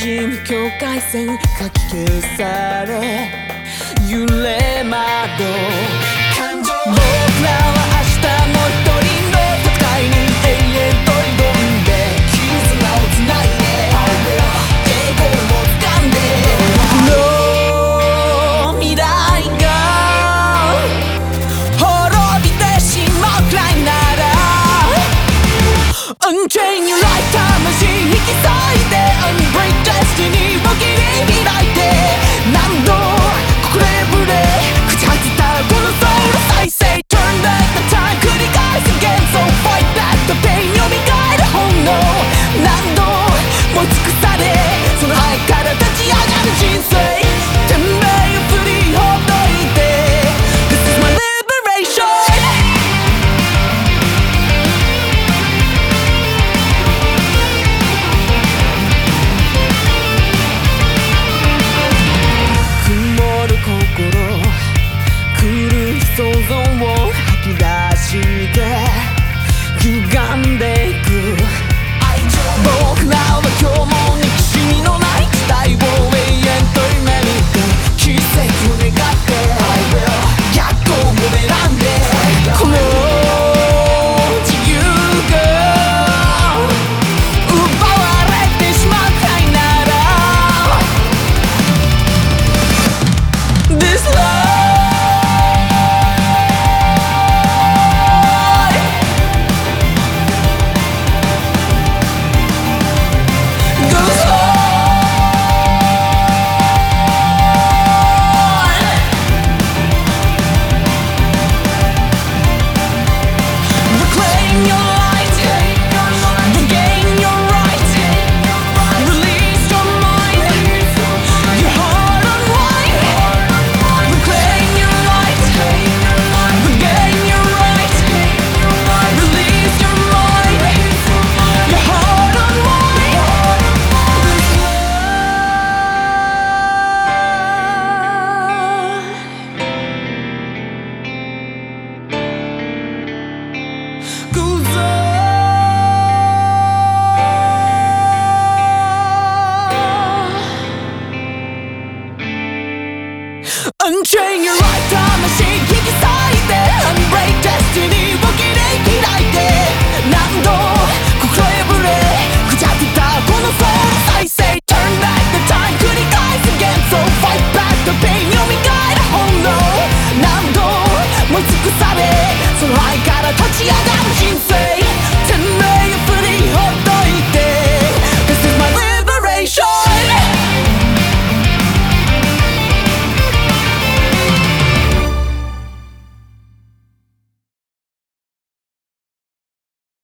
人境界線かき消され揺れ窓。僕らは明日も一人のに永遠と挑んで絆をつないで抵抗を掴んで。の未来が滅びてしまうくらいなら Unchain your life 想像を吐き出して歪んでいく。